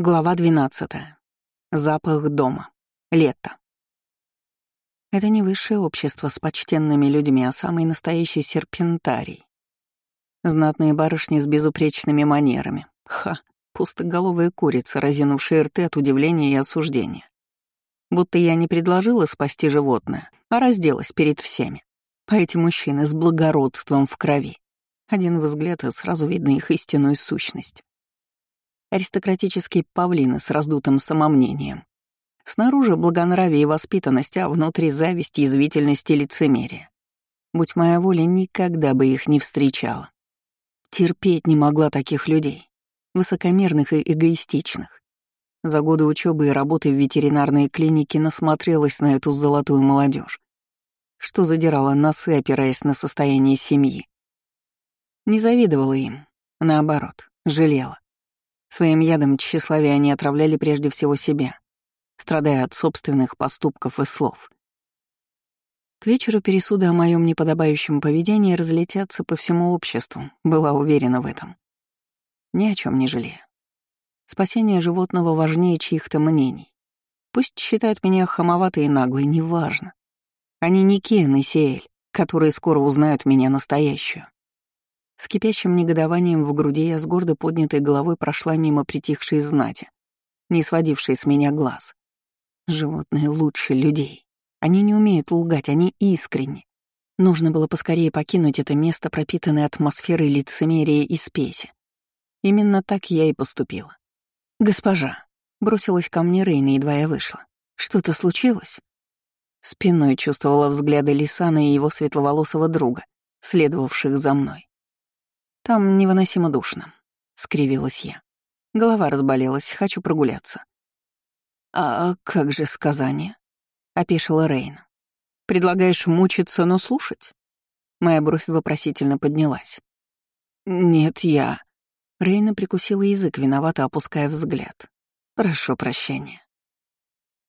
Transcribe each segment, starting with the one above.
Глава 12. Запах дома. Лето. Это не высшее общество с почтенными людьми, а самый настоящий серпентарий. Знатные барышни с безупречными манерами. Ха, пустоголовые курицы, разинувшие рты от удивления и осуждения. Будто я не предложила спасти животное, а разделась перед всеми. А эти мужчины с благородством в крови. Один взгляд, и сразу видно их истинную сущность аристократические павлины с раздутым самомнением. Снаружи благонравие и воспитанность, а внутри зависть, язвительность и лицемерие. Будь моя воля, никогда бы их не встречала. Терпеть не могла таких людей, высокомерных и эгоистичных. За годы учебы и работы в ветеринарной клинике насмотрелась на эту золотую молодежь, что задирала носы, опираясь на состояние семьи. Не завидовала им, наоборот, жалела. Своим ядом тщеславия они отравляли прежде всего себя, страдая от собственных поступков и слов. К вечеру пересуды о моем неподобающем поведении разлетятся по всему обществу, была уверена в этом. Ни о чем не жалею. Спасение животного важнее чьих-то мнений. Пусть считают меня хамоватой и наглой, неважно. Они не Кен и Сиэль, которые скоро узнают меня настоящую. С кипящим негодованием в груди я с гордо поднятой головой прошла мимо притихшей знати, не сводившей с меня глаз. Животные лучше людей. Они не умеют лгать, они искренни. Нужно было поскорее покинуть это место, пропитанное атмосферой лицемерия и спеси. Именно так я и поступила. «Госпожа», — бросилась ко мне Рейна, едва я вышла. «Что-то случилось?» Спиной чувствовала взгляды Лисана и его светловолосого друга, следовавших за мной. Там невыносимо душно», — скривилась я. Голова разболелась, хочу прогуляться. «А как же сказание?» — опешила Рейна. «Предлагаешь мучиться, но слушать?» Моя бровь вопросительно поднялась. «Нет, я...» Рейна прикусила язык, виновато опуская взгляд. «Прошу прощения».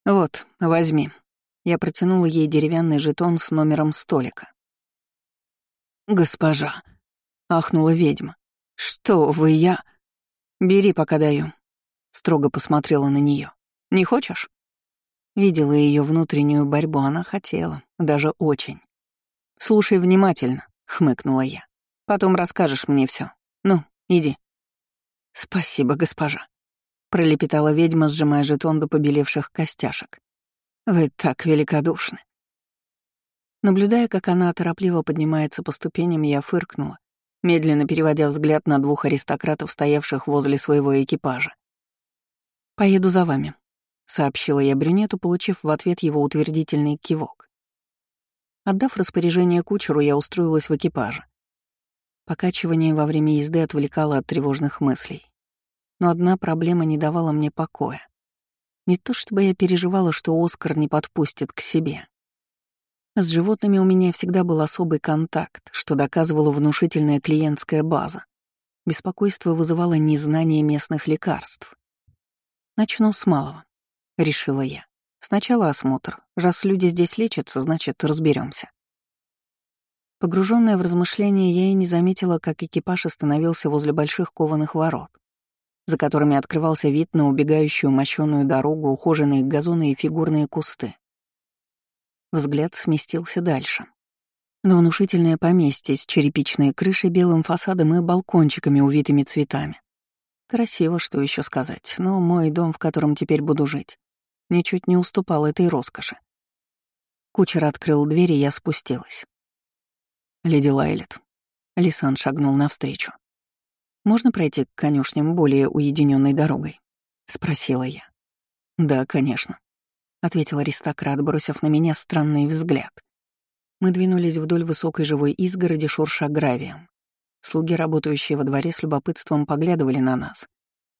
«Вот, возьми». Я протянула ей деревянный жетон с номером столика. «Госпожа», — ахнула ведьма. «Что вы, я...» «Бери, пока даю», — строго посмотрела на нее. «Не хочешь?» Видела ее внутреннюю борьбу, она хотела, даже очень. «Слушай внимательно», — хмыкнула я. «Потом расскажешь мне все. Ну, иди». «Спасибо, госпожа», — пролепетала ведьма, сжимая жетон до побелевших костяшек. «Вы так великодушны». Наблюдая, как она торопливо поднимается по ступеням, я фыркнула медленно переводя взгляд на двух аристократов, стоявших возле своего экипажа. «Поеду за вами», — сообщила я брюнету, получив в ответ его утвердительный кивок. Отдав распоряжение кучеру, я устроилась в экипаже. Покачивание во время езды отвлекало от тревожных мыслей. Но одна проблема не давала мне покоя. Не то чтобы я переживала, что Оскар не подпустит к себе. С животными у меня всегда был особый контакт, что доказывала внушительная клиентская база. Беспокойство вызывало незнание местных лекарств. «Начну с малого», — решила я. «Сначала осмотр. Раз люди здесь лечатся, значит, разберемся. Погруженная в размышления, я и не заметила, как экипаж остановился возле больших кованых ворот, за которыми открывался вид на убегающую мощёную дорогу, ухоженные газоны и фигурные кусты. Взгляд сместился дальше. На внушительное поместье с черепичной крышей, белым фасадом и балкончиками, увитыми цветами. Красиво, что еще сказать, но мой дом, в котором теперь буду жить, ничуть не уступал этой роскоши. Кучер открыл дверь, и я спустилась. «Леди Лайлет». Лисан шагнул навстречу. «Можно пройти к конюшням более уединенной дорогой?» — спросила я. «Да, конечно». — ответил аристократ, бросив на меня странный взгляд. Мы двинулись вдоль высокой живой изгороди, шурша гравием. Слуги, работающие во дворе, с любопытством поглядывали на нас.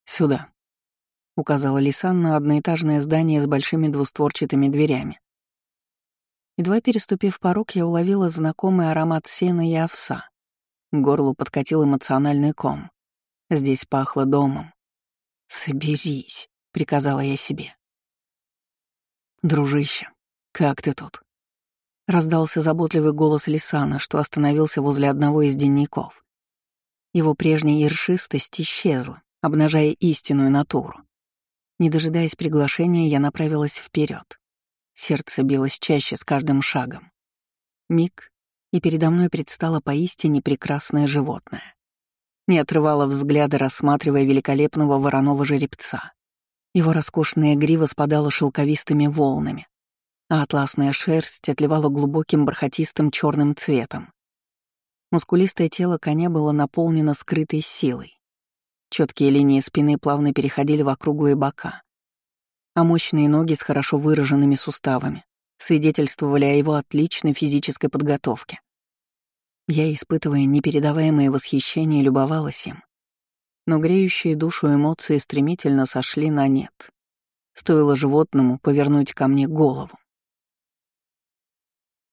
«Сюда», — указала Лисан на одноэтажное здание с большими двустворчатыми дверями. Едва переступив порог, я уловила знакомый аромат сена и овса. К горлу подкатил эмоциональный ком. Здесь пахло домом. «Соберись», — приказала я себе. «Дружище, как ты тут?» Раздался заботливый голос Лисана, что остановился возле одного из денников. Его прежняя ершистость исчезла, обнажая истинную натуру. Не дожидаясь приглашения, я направилась вперед. Сердце билось чаще с каждым шагом. Миг, и передо мной предстало поистине прекрасное животное. Не отрывала взгляда, рассматривая великолепного вороного жеребца. Его роскошная грива спадала шелковистыми волнами, а атласная шерсть отливала глубоким бархатистым черным цветом. Мускулистое тело коня было наполнено скрытой силой. Четкие линии спины плавно переходили в округлые бока, а мощные ноги с хорошо выраженными суставами свидетельствовали о его отличной физической подготовке. Я, испытывая непередаваемое восхищение, любовалась им. Но греющие душу эмоции стремительно сошли на нет. Стоило животному повернуть ко мне голову.